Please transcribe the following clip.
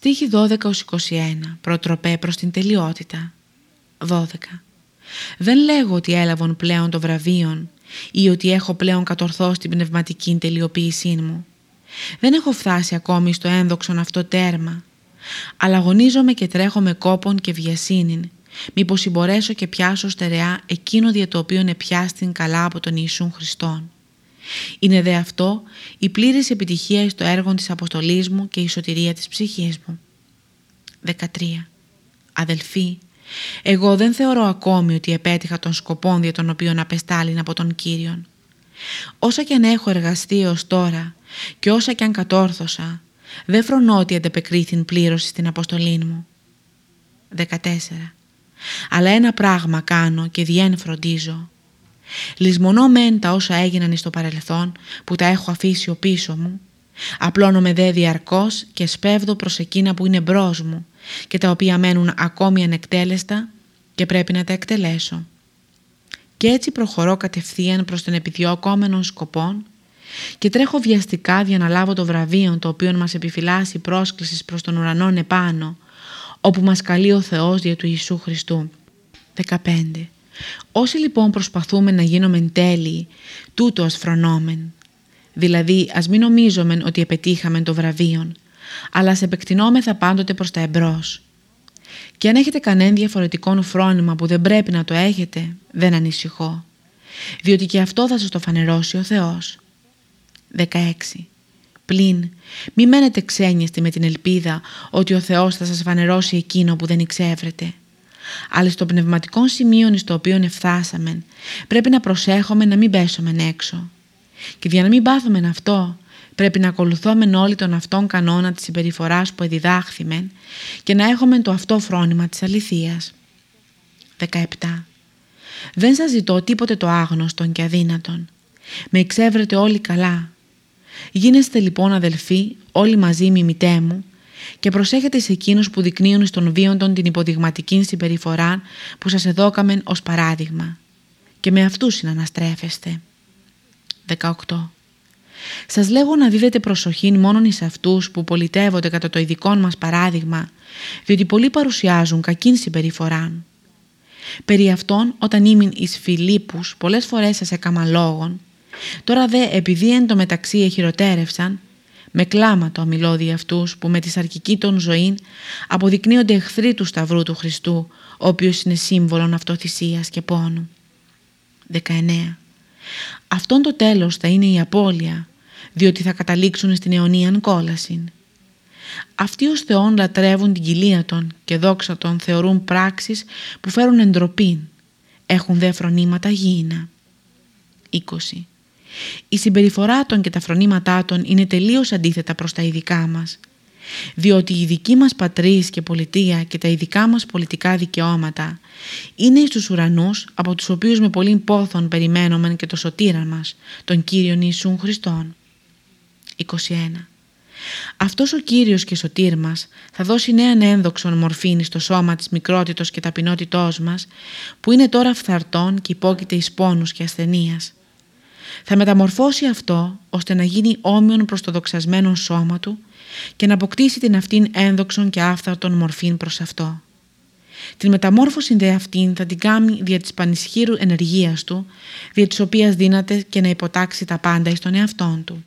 Στίχη 12-21 Προτροπέ προς την τελειότητα 12 Δεν λέγω ότι έλαβον πλέον το βραβείον ή ότι έχω πλέον κατορθώσει την πνευματική τελειοποίησή μου. Δεν έχω φτάσει ακόμη στο ένδοξον αυτό τέρμα, αλλά αγωνίζομαι και τρέχω με κόπον και βιασύνην, μήπως συμπορέσω και πιάσω στερεά εκείνο δια το οποίο επιάστην καλά από τον Ιησούν Χριστόν. Είναι δε αυτό η πλήρης επιτυχία στο έργο της αποστολής μου και η σωτηρία της ψυχής μου. 13. Αδελφοί, εγώ δεν θεωρώ ακόμη ότι επέτυχα τον σκοπό για τον οποίο απεστάλην από τον Κύριον. Όσα κι αν έχω εργαστεί ως τώρα και όσα κι αν κατόρθωσα, δεν φρονώ ότι αντεπεκρίθην πλήρωση στην αποστολή μου. 14. Αλλά ένα πράγμα κάνω και διέν φροντίζω. Λυσμονώ μεν τα όσα έγιναν στο παρελθόν που τα έχω αφήσει ο πίσω μου, απλώνομαι δε διαρκώς και σπέβδω προς εκείνα που είναι μπρος μου και τα οποία μένουν ακόμη ανεκτέλεστα και πρέπει να τα εκτελέσω. Και έτσι προχωρώ κατευθείαν προς τον επιδιώκόμενο σκοπό και τρέχω βιαστικά για να λάβω το βραβείο το οποίο μας επιφυλάσσει πρόσκλησης προς τον ουρανό επάνω όπου μας καλεί ο Θεός δια του Ιησού Χριστού. 15. Όσοι λοιπόν προσπαθούμε να γίνουμε τέλειοι, τούτο ας φρονόμεν. Δηλαδή ας μην νομίζομεν ότι επετύχαμε το βραβείο, αλλά σε επεκτηνόμεθα πάντοτε προς τα εμπρός. Και αν έχετε κανένα διαφορετικό φρόνημα που δεν πρέπει να το έχετε, δεν ανησυχώ, διότι και αυτό θα σας το φανερώσει ο Θεός. 16. Πλην, μη μένετε ξένιαστοι με την ελπίδα ότι ο Θεός θα σας φανερώσει εκείνο που δεν εξεύρετε. Αλλά στο πνευματικό σημείο στο οποίο εφτάσαμε, πρέπει να προσέχουμε να μην πέσουμε έξω. Και για να μην πάθουμε αυτό, πρέπει να ακολουθούμε όλοι τον αυτόν κανόνα της συμπεριφοράς που εδιδάχθημεν και να έχουμε το αυτό φρόνημα της αληθείας. 17. Δεν σας ζητώ τίποτε το άγνωστον και αδύνατον. Με εξεύρετε όλοι καλά. Γίνεστε λοιπόν αδελφοί όλοι μαζί μιμητέ μου και προσέχετε σε εκείνους που δεικνύουν στον βίοντον την υποδειγματική συμπεριφορά που σας εδώκαμεν ως παράδειγμα και με αυτούς συναναστρέφεστε. 18. Σας λέγω να δίδετε προσοχή μόνον εις αυτούς που πολιτεύονται κατά το ειδικό μας παράδειγμα, διότι πολλοί παρουσιάζουν κακήν συμπεριφορά. Περί αυτών όταν ήμουν εις Φιλίππους πολλές φορές σας έκαμα λόγων, τώρα δε επειδή εν το μεταξύ εχειροτέρευσαν, με κλάματα ομιλώ δι' αυτούς που με τη σαρκική των ζωήν αποδεικνύονται εχθροί του Σταυρού του Χριστού, ο οποίος είναι σύμβολον αυτοθυσίας και πόνου. 19. Αυτόν το τέλος θα είναι η απώλεια, διότι θα καταλήξουν στην αιωνίαν κόλαση. Αυτοί ως Θεόν λατρεύουν την κοιλία των και δόξα των θεωρούν πράξεις που φέρουν εντροπή, έχουν δε φρονήματα γήινα. 20. Η συμπεριφορά των και τα φρονήματά των είναι τελείως αντίθετα προς τα ειδικά μας, διότι η δική μας πατρίς και πολιτεία και τα ειδικά μας πολιτικά δικαιώματα είναι στους ουρανούς από τους οποίους με πολύ πόθον περιμένομεν και το σωτήρα μας, τον Κύριον Ιησούν Χριστόν. 21. Αυτός ο Κύριος και σωτήρ μας θα δώσει νέα ένδοξον μορφήνη στο σώμα της μικρότητος και ταπεινότητός μας που είναι τώρα φθαρτών και υπόκειται εις πόνους και ασθενείας θα μεταμορφώσει αυτό ώστε να γίνει όμοιον προς το δοξασμένο σώμα του και να αποκτήσει την αυτήν ένδοξον και άφθαρτον μορφήν προς αυτό. Την μεταμόρφωση δε αυτήν θα την κάνει δια της πανισχύρου ενεργείας του, δια της οποίας δύναται και να υποτάξει τα πάντα εις τον εαυτόν του.